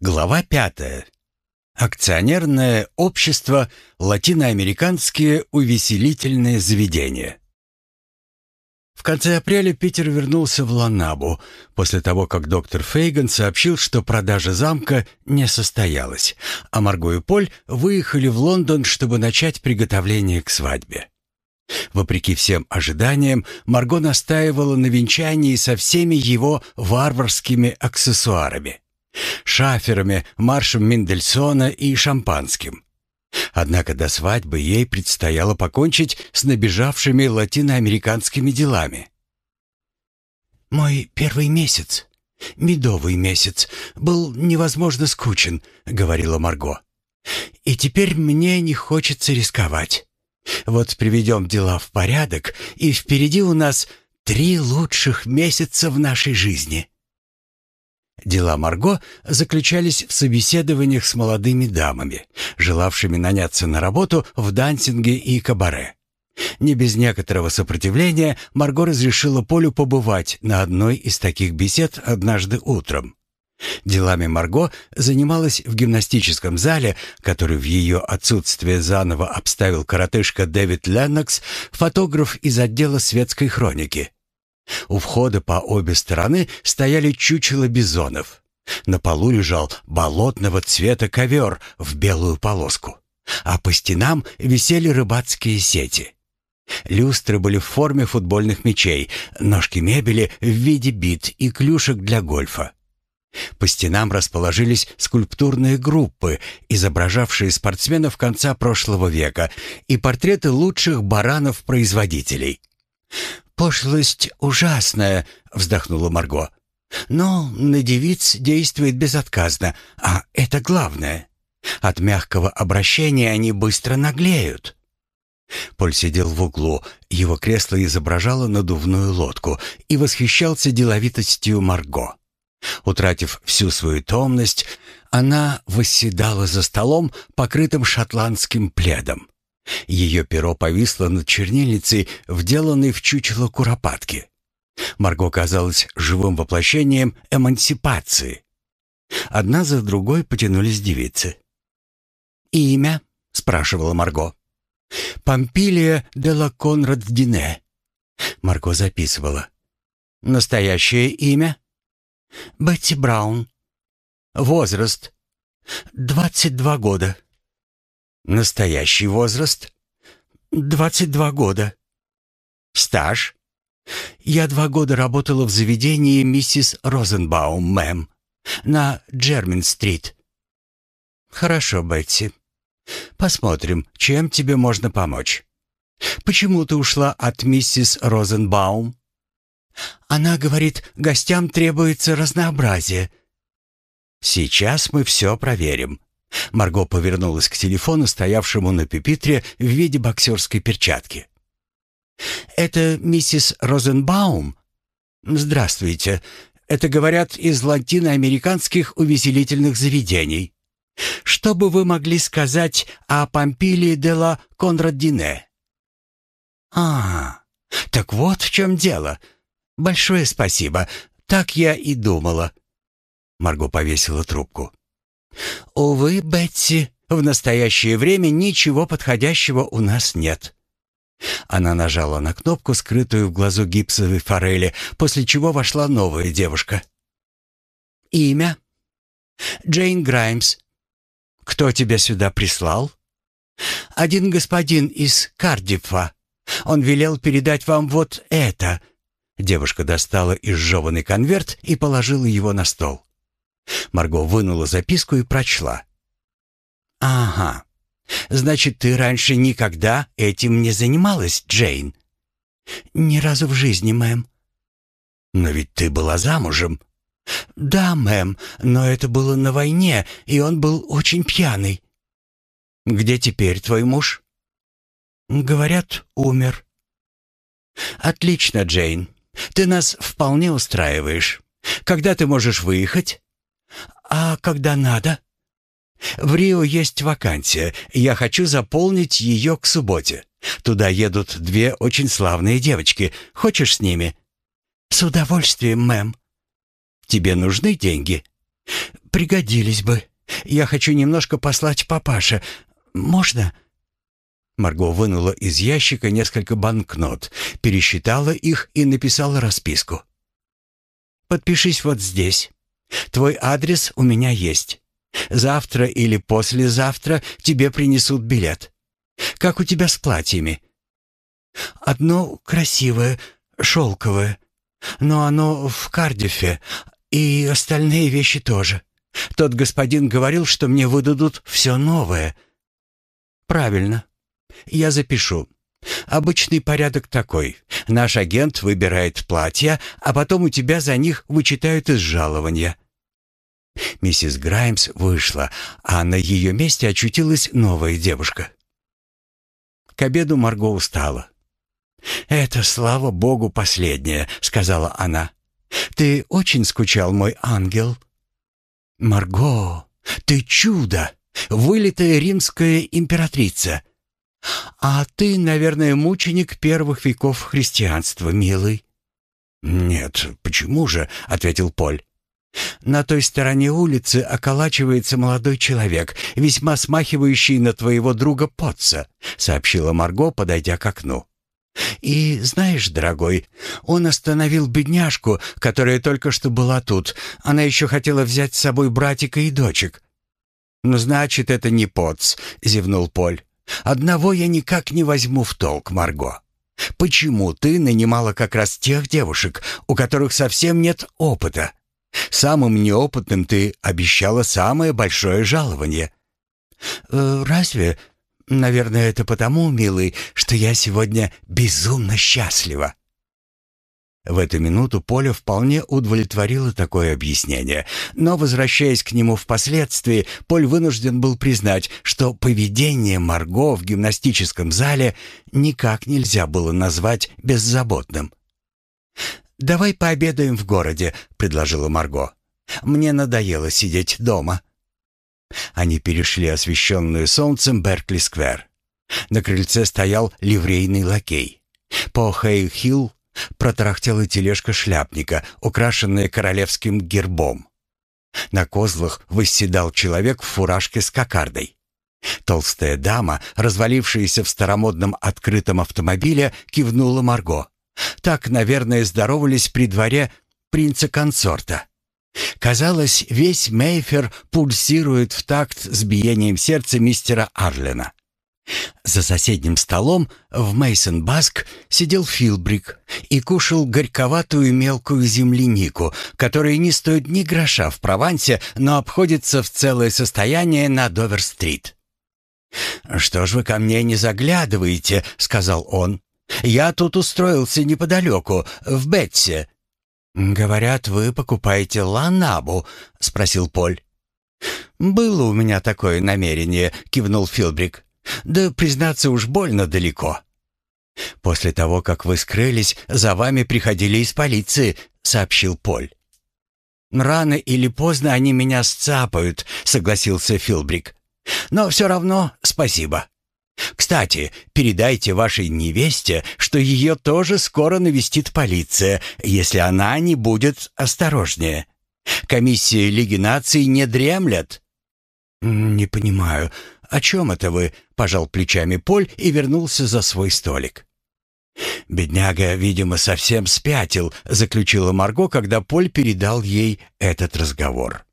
Глава пятая. Акционерное общество «Латиноамериканские увеселительные заведения». В конце апреля Питер вернулся в Ланабу после того, как доктор Фейган сообщил, что продажа замка не состоялась, а Марго и Поль выехали в Лондон, чтобы начать приготовление к свадьбе. Вопреки всем ожиданиям, Марго настаивала на венчании со всеми его варварскими аксессуарами. Шаферами, маршем Мендельсона и шампанским. Однако до свадьбы ей предстояло покончить с набежавшими латиноамериканскими делами. «Мой первый месяц, медовый месяц, был невозможно скучен», — говорила Марго. «И теперь мне не хочется рисковать. Вот приведем дела в порядок, и впереди у нас три лучших месяца в нашей жизни». Дела Марго заключались в собеседованиях с молодыми дамами, желавшими наняться на работу в дансинге и кабаре. Не без некоторого сопротивления Марго разрешила Полю побывать на одной из таких бесед однажды утром. Делами Марго занималась в гимнастическом зале, который в ее отсутствие заново обставил коротышка Дэвид Леннокс, фотограф из отдела светской хроники. У входа по обе стороны стояли чучела бизонов. На полу лежал болотного цвета ковер в белую полоску, а по стенам висели рыбацкие сети. Люстры были в форме футбольных мячей, ножки мебели в виде бит и клюшек для гольфа. По стенам расположились скульптурные группы, изображавшие спортсменов конца прошлого века, и портреты лучших баранов-производителей. «Пошлость ужасная», — вздохнула Марго. «Но на девиц действует безотказно, а это главное. От мягкого обращения они быстро наглеют». Поль сидел в углу, его кресло изображало надувную лодку и восхищался деловитостью Марго. Утратив всю свою томность, она восседала за столом, покрытым шотландским пледом. Ее перо повисло над чернильницей, вделанной в чучело куропатки. Марго казалась живым воплощением эмансипации. Одна за другой потянулись девицы. «Имя?» — спрашивала Марго. «Помпилия де ла Конрад Дине». Марго записывала. «Настоящее имя?» «Бетти Браун». «Возраст?» «Двадцать два года». Настоящий возраст? Двадцать два года. Стаж? Я два года работала в заведении миссис Розенбаум, мэм, на Джермин-стрит. Хорошо, Бетти. Посмотрим, чем тебе можно помочь. Почему ты ушла от миссис Розенбаум? Она говорит, гостям требуется разнообразие. Сейчас мы все проверим. Марго повернулась к телефону, стоявшему на пепитре в виде боксерской перчатки. «Это миссис Розенбаум?» «Здравствуйте. Это, говорят, из латиноамериканских увеселительных заведений. Что бы вы могли сказать о Помпилии де ла Конрадине?» «А, так вот в чем дело. Большое спасибо. Так я и думала». Марго повесила трубку. «Увы, Бетси, в настоящее время ничего подходящего у нас нет». Она нажала на кнопку, скрытую в глазу гипсовой форели, после чего вошла новая девушка. «Имя?» «Джейн Граймс». «Кто тебя сюда прислал?» «Один господин из Кардифа. Он велел передать вам вот это». Девушка достала изжеванный конверт и положила его на стол. Марго вынула записку и прочла. «Ага. Значит, ты раньше никогда этим не занималась, Джейн?» «Ни разу в жизни, мэм». «Но ведь ты была замужем». «Да, мэм, но это было на войне, и он был очень пьяный». «Где теперь твой муж?» «Говорят, умер». «Отлично, Джейн. Ты нас вполне устраиваешь. Когда ты можешь выехать?» «А когда надо?» «В Рио есть вакансия. Я хочу заполнить ее к субботе. Туда едут две очень славные девочки. Хочешь с ними?» «С удовольствием, мэм». «Тебе нужны деньги?» «Пригодились бы. Я хочу немножко послать папаше. Можно?» Марго вынула из ящика несколько банкнот, пересчитала их и написала расписку. «Подпишись вот здесь. Твой адрес у меня есть. Завтра или послезавтра тебе принесут билет. Как у тебя с платьями?» «Одно красивое, шелковое, но оно в Кардифе, и остальные вещи тоже. Тот господин говорил, что мне выдадут все новое». «Правильно. Я запишу. Обычный порядок такой. Наш агент выбирает платья, а потом у тебя за них вычитают из жалования. Миссис Граймс вышла, а на ее месте очутилась новая девушка. К обеду Марго устала. «Это, слава богу, последнее», — сказала она. «Ты очень скучал, мой ангел?» «Марго, ты чудо! Вылитая римская императрица!» «А ты, наверное, мученик первых веков христианства, милый». «Нет, почему же?» — ответил Поль. «На той стороне улицы околачивается молодой человек, весьма смахивающий на твоего друга Потца», — сообщила Марго, подойдя к окну. «И знаешь, дорогой, он остановил бедняжку, которая только что была тут. Она еще хотела взять с собой братика и дочек». «Ну, значит, это не Потц», — зевнул Поль. Одного я никак не возьму в толк, Марго. Почему ты нанимала как раз тех девушек, у которых совсем нет опыта? Самым неопытным ты обещала самое большое жалование. Э, разве? Наверное, это потому, милый, что я сегодня безумно счастлива. В эту минуту Поля вполне удовлетворило такое объяснение, но, возвращаясь к нему впоследствии, Поль вынужден был признать, что поведение Марго в гимнастическом зале никак нельзя было назвать беззаботным. «Давай пообедаем в городе», — предложила Марго. «Мне надоело сидеть дома». Они перешли освещенную солнцем Беркли-сквер. На крыльце стоял ливрейный лакей. По Хей-Хилл протарахтела тележка шляпника, украшенная королевским гербом. На козлах восседал человек в фуражке с кокардой. Толстая дама, развалившаяся в старомодном открытом автомобиле, кивнула Марго. Так, наверное, здоровались при дворе принца-консорта. Казалось, весь Мейфер пульсирует в такт с биением сердца мистера Арлена. За соседним столом в Мейсон-Баск сидел Филбрик и кушал горьковатую мелкую землянику, которая не стоит ни гроша в Провансе, но обходится в целое состояние на Довер-стрит. «Что ж вы ко мне не заглядываете?» — сказал он. «Я тут устроился неподалеку, в Бетсе». «Говорят, вы покупаете ланабу?» — спросил Поль. «Было у меня такое намерение», — кивнул Филбрик. Да, признаться, уж больно далеко. После того, как вы скрылись, за вами приходили из полиции, сообщил Поль. Рано или поздно они меня сцапают, согласился Филбрик. Но все равно спасибо. Кстати, передайте вашей невесте, что ее тоже скоро навестит полиция, если она не будет осторожнее. Комиссия Лиги наций не дремлет. Не понимаю, «О чем это вы?» — пожал плечами Поль и вернулся за свой столик. «Бедняга, видимо, совсем спятил», — заключила Марго, когда Поль передал ей этот разговор.